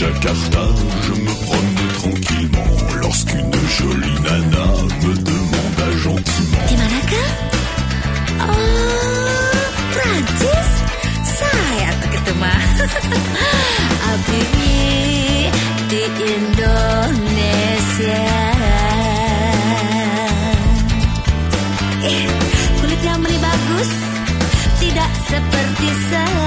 Jakarta, je me promène tranquillement lorsqu'une jolie nana me demanda gentiment. Di manakah? Oh, Prancis? Saya mah. Abi di Indonesia. Eh, kulitnya Meli bagus, tidak seperti saya.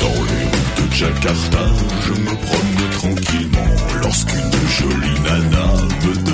Dans les rues de Jakarta, je me promène tranquillement lorsqu'une jolie nana me